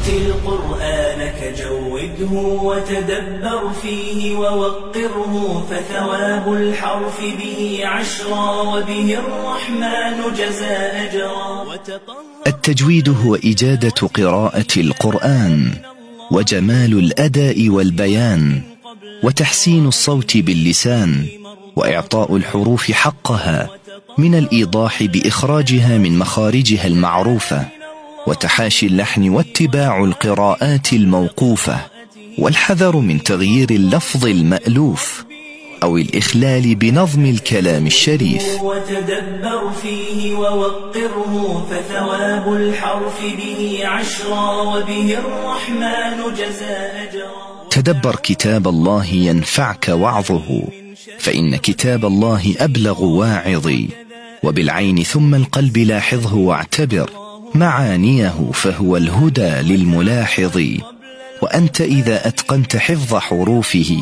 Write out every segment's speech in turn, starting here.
رتل قرآنك جوده وتدبر فيه ووقره فثواب الحرف به عشرا وبه الرحمن جزى أجرا. التجويد هو إجادة قراءة القرآن وجمال الأداء والبيان وتحسين الصوت باللسان وإعطاء الحروف حقها من الإيضاح بإخراجها من مخارجها المعروفة. وتحاشي اللحن واتباع القراءات الموقوفة والحذر من تغيير اللفظ المألوف أو الإخلال بنظم الكلام الشريف. وتدبر فيه ووقره فثواب الحرف به عشرا وبه الرحمن جزى أجرا. تدبر كتاب الله ينفعك وعظه فإن كتاب الله أبلغ واعظ وبالعين ثم القلب لاحظه واعتبر معانيه فهو الهدى للملاحظ. وأنت إذا أتقنت حفظ حروفه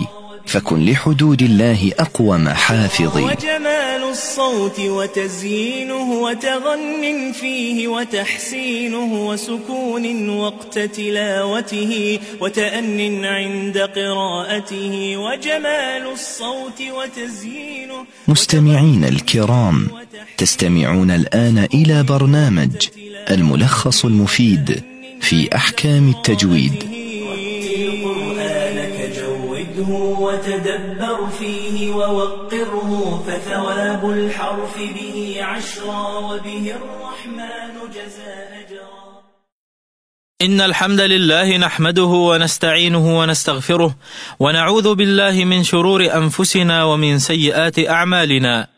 فكن لحدود الله أقوم حافظ. وجمال الصوت وتزيينه وتغن فيه وتحسينه وسكون وقت تلاوته وتأن عند قراءته. وجمال الصوت وتزيينه مستمعين الكرام تستمعون الآن إلى برنامج الملخص المفيد في أحكام التجويد. وتدبر فيه ووقره فثواب الحرف به عشرا وبه الرحمن أجرا. إن الحمد لله نحمده ونستعينه ونستغفره ونعوذ بالله من شرور أنفسنا ومن سيئات أعمالنا.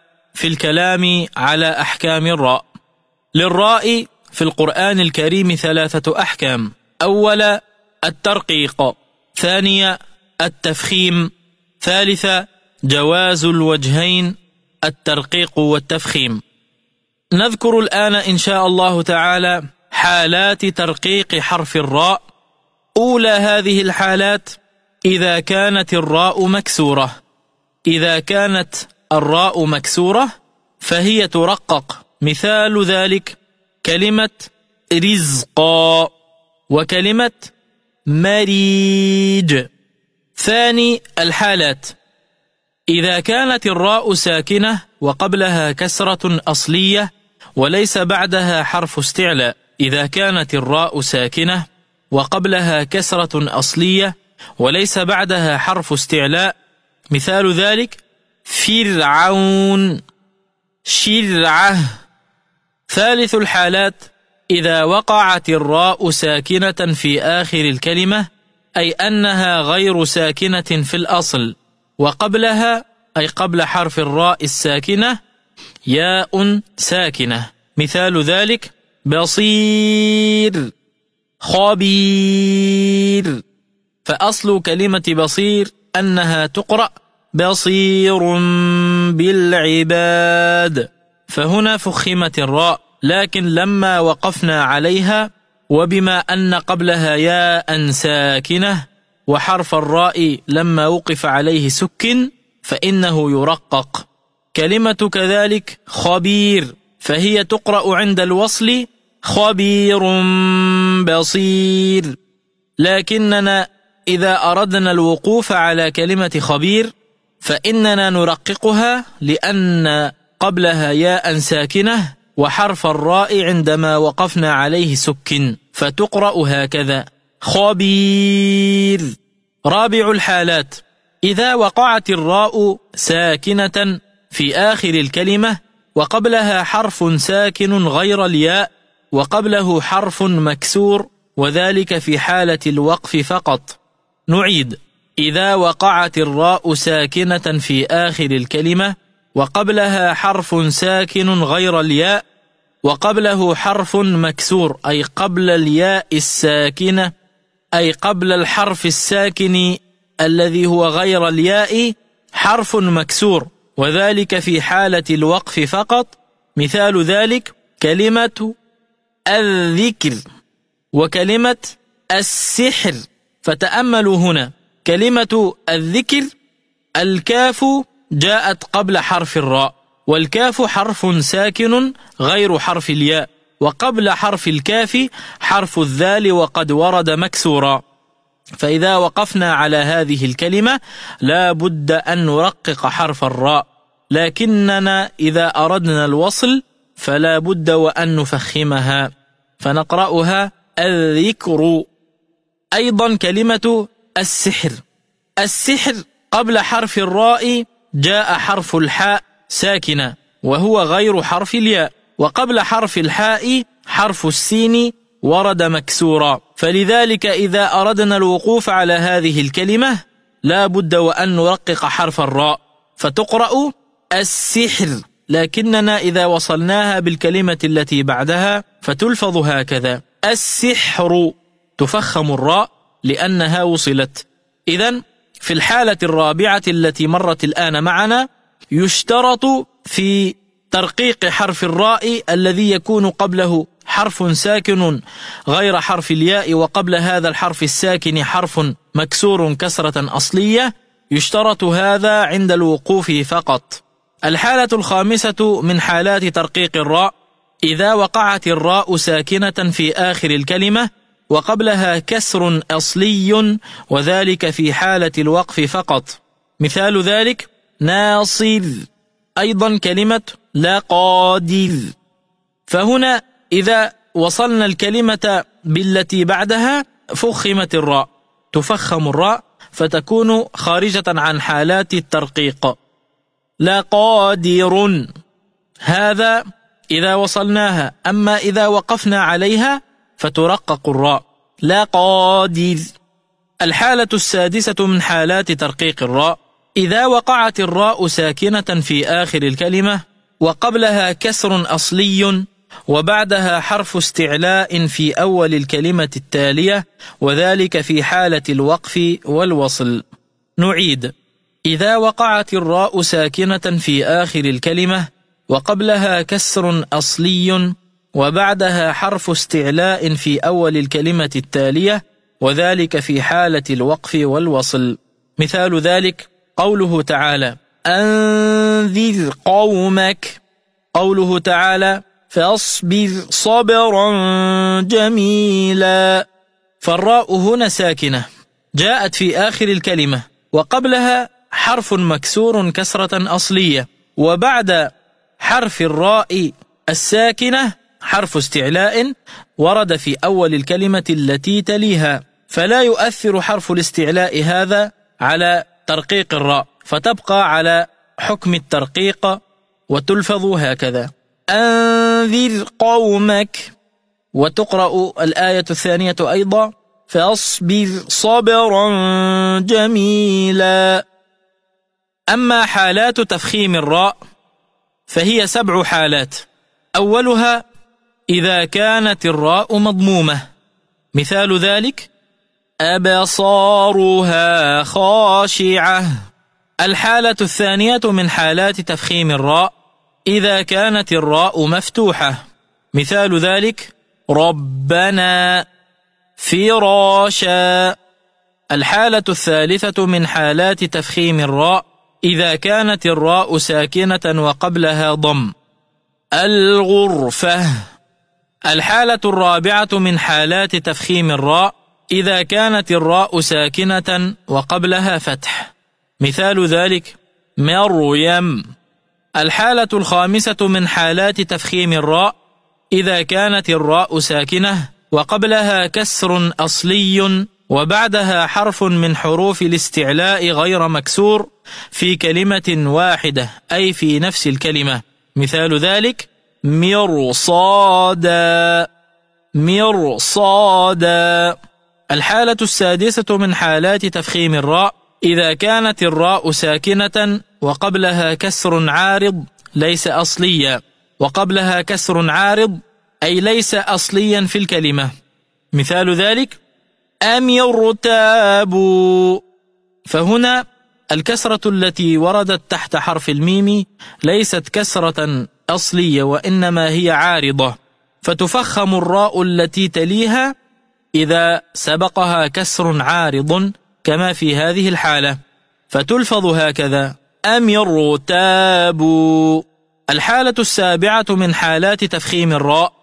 في الكلام على أحكام الراء. للراء في القرآن الكريم ثلاثة أحكام. أول الترقيق. ثانية التفخيم. ثالثة جواز الوجهين الترقيق والتفخيم. نذكر الآن إن شاء الله تعالى حالات ترقيق حرف الراء. أولى هذه الحالات إذا كانت الراء مكسورة إذا كانت الراء مكسورة فهي ترقق. مثال ذلك كلمة رزقا وكلمة مريج. ثاني الحالات. إذا كانت الراء ساكنة وقبلها كسرة أصلية وليس بعدها حرف استعلاء. إذا كانت الراء ساكنة وقبلها كسرة أصلية وليس بعدها حرف استعلاء مثال ذلك فرعون شرعة. ثالث الحالات إذا وقعت الراء ساكنة في آخر الكلمة أي أنها غير ساكنة في الأصل. وقبلها أي قبل حرف الراء الساكنة ياء ساكنة. مثال ذلك بصير. خبير. فأصل كلمة بصير أنها تقرأ بصير بالعباد فهنا فخمت الراء لكن لما وقفنا عليها وبما أن قبلها ياء ساكنة وحرف الراء لما وقف عليه سكن فإنه يرقق. كلمة كذلك خبير فهي تقرأ عند الوصل خبير بصير. لكننا إذا أردنا الوقوف على كلمة خبير فإننا نرققها لأن قبلها ياء ساكنة وحرف الراء عندما وقفنا عليه سكن فتقرأ هكذا. خبير. رابع الحالات. إذا وقعت الراء ساكنة في آخر الكلمة وقبلها حرف ساكن غير الياء وقبله حرف مكسور وذلك في حالة الوقف فقط. نعيد. إذا وقعت الراء ساكنة في آخر الكلمة وقبلها حرف ساكن غير الياء وقبله حرف مكسور أي قبل الياء الساكنة أي قبل الحرف الساكن الذي هو غير الياء حرف مكسور. وذلك في حالة الوقف فقط. مثال ذلك كلمة الذكر وكلمة السحر. فتأملوا هنا. كلمة الذكر الكاف جاءت قبل حرف الراء والكاف حرف ساكن غير حرف الياء وقبل حرف الكاف حرف الذال وقد ورد مكسورا. فإذا وقفنا على هذه الكلمة لا بد أن نرقق حرف الراء. لكننا إذا أردنا الوصل فلا بد وأن نفخمها. فنقرأها الذكر. أيضا كلمة السحر. السحر قبل حرف الراء جاء حرف الحاء ساكنة وهو غير حرف الياء. وقبل حرف الحاء حرف السين ورد مكسورا. فلذلك إذا أردنا الوقوف على هذه الكلمة لا بد وأن نرقق حرف الراء. فتقرأ السحر. لكننا إذا وصلناها بالكلمة التي بعدها فتلفظ هكذا. السحر تفخم الراء لأنها وصلت. إذا في الحالة الرابعة التي مرت الآن معنا يشترط في ترقيق حرف الراء الذي يكون قبله حرف ساكن غير حرف الياء وقبل هذا الحرف الساكن حرف مكسور كسرة أصلية. يشترط هذا عند الوقوف فقط. الحالة الخامسة من حالات ترقيق الراء إذا وقعت الراء ساكنة في آخر الكلمة وقبلها كسر أصلي وذلك في حالة الوقف فقط. مثال ذلك ناصر أيضا كلمة لا فهنا إذا وصلنا الكلمة بالتي بعدها فخمت الراء تفخم الراء فتكون خارجة عن حالات الترقيق. لا قادر. هذا إذا وصلناها أما إذا وقفنا عليها فترقق الراء. لا قادر. الحالة السادسة من حالات ترقيق الراء. إذا وقعت الراء ساكنة في آخر الكلمة وقبلها كسر أصلي وبعدها حرف استعلاء في أول الكلمة التالية وذلك في حالة الوقف والوصل. نعيد. إذا وقعت الراء ساكنة في آخر الكلمة وقبلها كسر أصلي وبعدها حرف استعلاء في أول الكلمة التالية وذلك في حالة الوقف والوصل. مثال ذلك قوله تعالى أنذر قومك. قوله تعالى فاصبر صبرا جميلا. فالراء هنا ساكنة. جاءت في آخر الكلمة وقبلها حرف مكسور كسرة أصلية. وبعد حرف الراء الساكنة حرف استعلاء ورد في أول الكلمة التي تليها. فلا يؤثر حرف الاستعلاء هذا على ترقيق الراء فتبقى على حكم الترقيق وتلفظ هكذا. أنذر قومك وتقرأ الآية الثانية أيضا. فاصبر صبرا جميلا. أما حالات تفخيم الراء فهي سبع حالات. أولها إذا كانت الراء مضمومة. مثال ذلك أبصارها خاشعة. الحالة الثانية من حالات تفخيم الراء إذا كانت الراء مفتوحة. مثال ذلك ربنا فراشا. الحالة الثالثة من حالات تفخيم الراء إذا كانت الراء ساكنة وقبلها ضم. الغرفة. الحالة الرابعة من حالات تفخيم الراء إذا كانت الراء ساكنة وقبلها فتح. مثال ذلك مريم. الحالة الخامسة من حالات تفخيم الراء إذا كانت الراء ساكنة وقبلها كسر أصلي وبعدها حرف من حروف الاستعلاء غير مكسور في كلمة واحدة أي في نفس الكلمة. مثال ذلك مرصادا. مرصادا. الحالة السادسة من حالات تفخيم الراء. إذا كانت الراء ساكنة وقبلها كسر عارض ليس أصليا. وقبلها كسر عارض أي ليس أصليا في الكلمة. مثال ذلك أم يرتابوا. فهنا الكسرة التي وردت تحت حرف الميم ليست كسرة أصلية وإنما هي عارضة فتفخم الراء التي تليها إذا سبقها كسر عارض كما في هذه الحالة فتلفظ هكذا أم يرتابوا. الحالة السابعة من حالات تفخيم الراء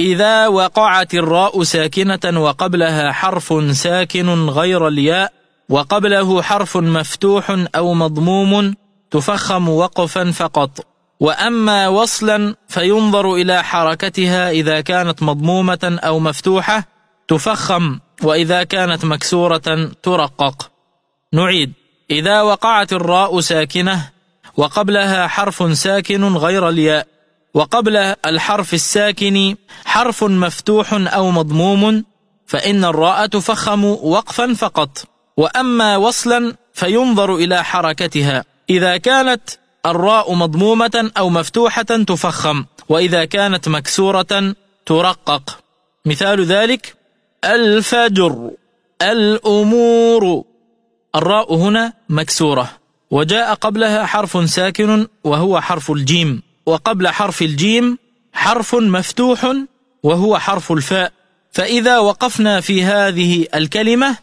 إذا وقعت الراء ساكنة وقبلها حرف ساكن غير الياء وقبله حرف مفتوح أو مضموم تفخم وقفا فقط. وأما وصلا فينظر إلى حركتها إذا كانت مضمومة أو مفتوحة تفخم وإذا كانت مكسورة ترقق. نعيد. إذا وقعت الراء ساكنة وقبلها حرف ساكن غير الياء. وقبل الحرف الساكن حرف مفتوح أو مضموم فإن الراء تفخم وقفا فقط. وأما وصلا فينظر إلى حركتها. إذا كانت الراء مضمومة أو مفتوحة تفخم وإذا كانت مكسورة ترقق. مثال ذلك الفجر الأمور. الراء هنا مكسورة وجاء قبلها حرف ساكن وهو حرف الجيم وقبل حرف الجيم حرف مفتوح وهو حرف الفاء. فإذا وقفنا في هذه الكلمة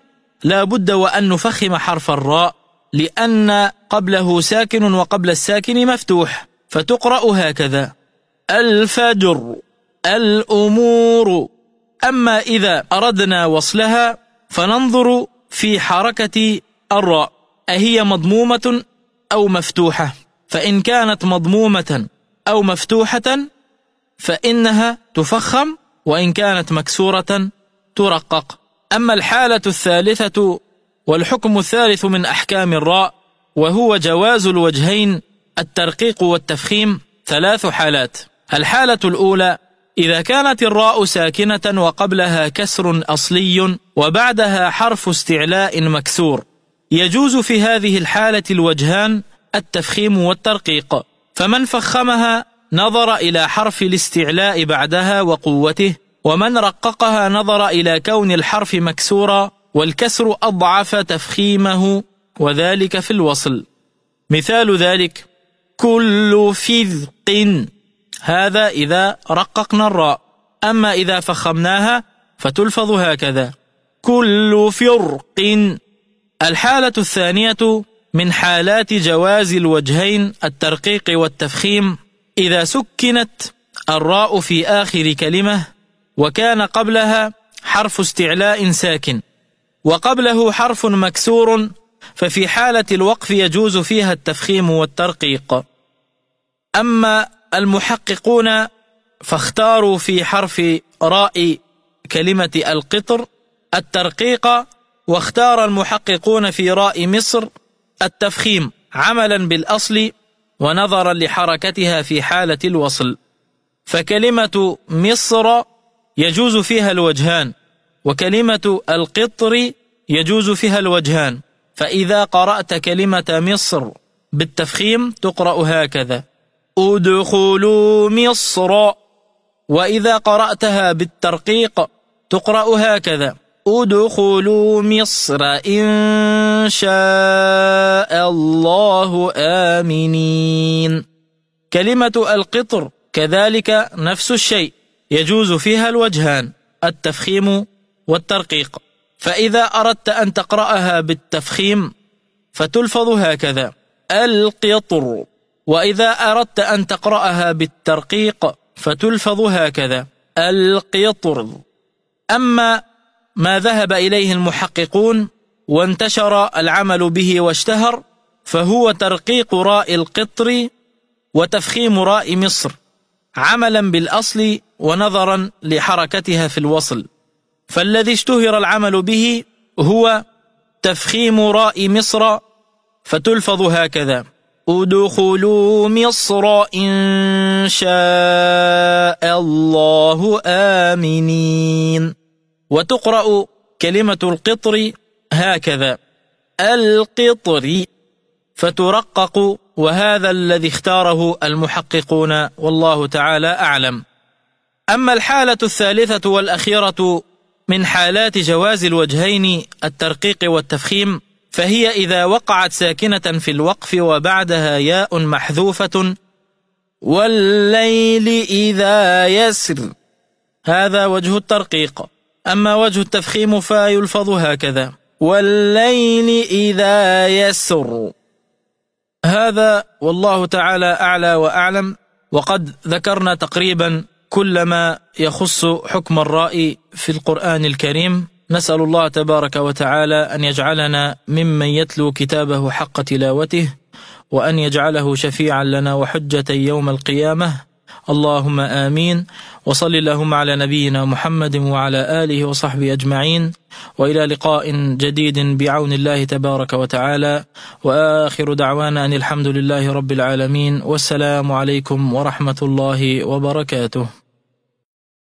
لا بد وأن نفخم حرف الراء لأن قبله ساكن وقبل الساكن مفتوح فتقرأ هكذا الفجر الأمور. أما إذا أردنا وصلها فننظر في حركة الراء أهي مضمومة أو مفتوحة؟ فإن كانت مضمومة أو مفتوحة فإنها تفخم وإن كانت مكسورة ترقق. أما الحالة الثالثة والحكم الثالث من أحكام الراء وهو جواز الوجهين الترقيق والتفخيم ثلاث حالات. الحالة الأولى إذا كانت الراء ساكنة وقبلها كسر أصلي وبعدها حرف استعلاء مكسور. يجوز في هذه الحالة الوجهان التفخيم والترقيق. فمن فخمها نظر إلى حرف الاستعلاء بعدها وقوته ومن رققها نظر إلى كون الحرف مكسورا والكسر أضعف تفخيمه وذلك في الوصل. مثال ذلك كل فذق. هذا إذا رققنا الراء. أما إذا فخمناها فتلفظ هكذا كل فرق. الحالة الثانية من حالات جواز الوجهين الترقيق والتفخيم إذا سكنت الراء في آخر كلمة وكان قبلها حرف استعلاء ساكن وقبله حرف مكسور ففي حالة الوقف يجوز فيها التفخيم والترقيق. أما المحققون فاختاروا في حرف راء كلمة القطر الترقيق واختار المحققون في راء مصر التفخيم عملا بالأصل ونظرا لحركتها في حالة الوصل. فكلمة مصر يجوز فيها الوجهان وكلمة القطر يجوز فيها الوجهان. فإذا قرأت كلمة مصر بالتفخيم تقرأ هكذا أدخلوا مصر وإذا قرأتها بالترقيق تقرأ هكذا أدخلوا مصر إن شاء الله آمنين كلمة القطر كذلك نفس الشيء. يجوز فيها الوجهان التفخيم والترقيق. فإذا أردت أن تقرأها بالتفخيم فتلفظ هكذا ألقطر. وإذا أردت أن تقرأها بالترقيق فتلفظ هكذا ألقطر. أما ما ذهب إليه المحققون وانتشر العمل به واشتهر فهو ترقيق راء القطر وتفخيم راء مصر. عملا بالأصل ونظرا لحركتها في الوصل. فالذي اشتهر العمل به هو تفخيم راء مصر فتلفظ هكذا ادخلوا مصر إن شاء الله آمنين. وتقرأ كلمة القطر هكذا القطر. فترقق وهذا الذي اختاره المحققون والله تعالى أعلم. أما الحالة الثالثة والأخيرة من حالات جواز الوجهين الترقيق والتفخيم فهي إذا وقعت ساكنة في الوقف وبعدها ياء محذوفة والليل إذا يسر. هذا وجه الترقيق. أما وجه التفخيم فيلفظ هكذا والليل إذا يسر. هذا والله تعالى أعلى وأعلم وقد ذكرنا تقريبا كل ما يخص حكم الراء في القرآن الكريم. نسأل الله تبارك وتعالى أن يجعلنا ممن يتلو كتابه حق تلاوته وأن يجعله شفيعا لنا وحجة يوم القيامة. اللهم آمين. وصل اللهم على نبينا محمد وعلى آله وصحبه أجمعين. وإلى لقاء جديد بعون الله تبارك وتعالى. وآخر دعوانا أن الحمد لله رب العالمين. والسلام عليكم ورحمة الله وبركاته.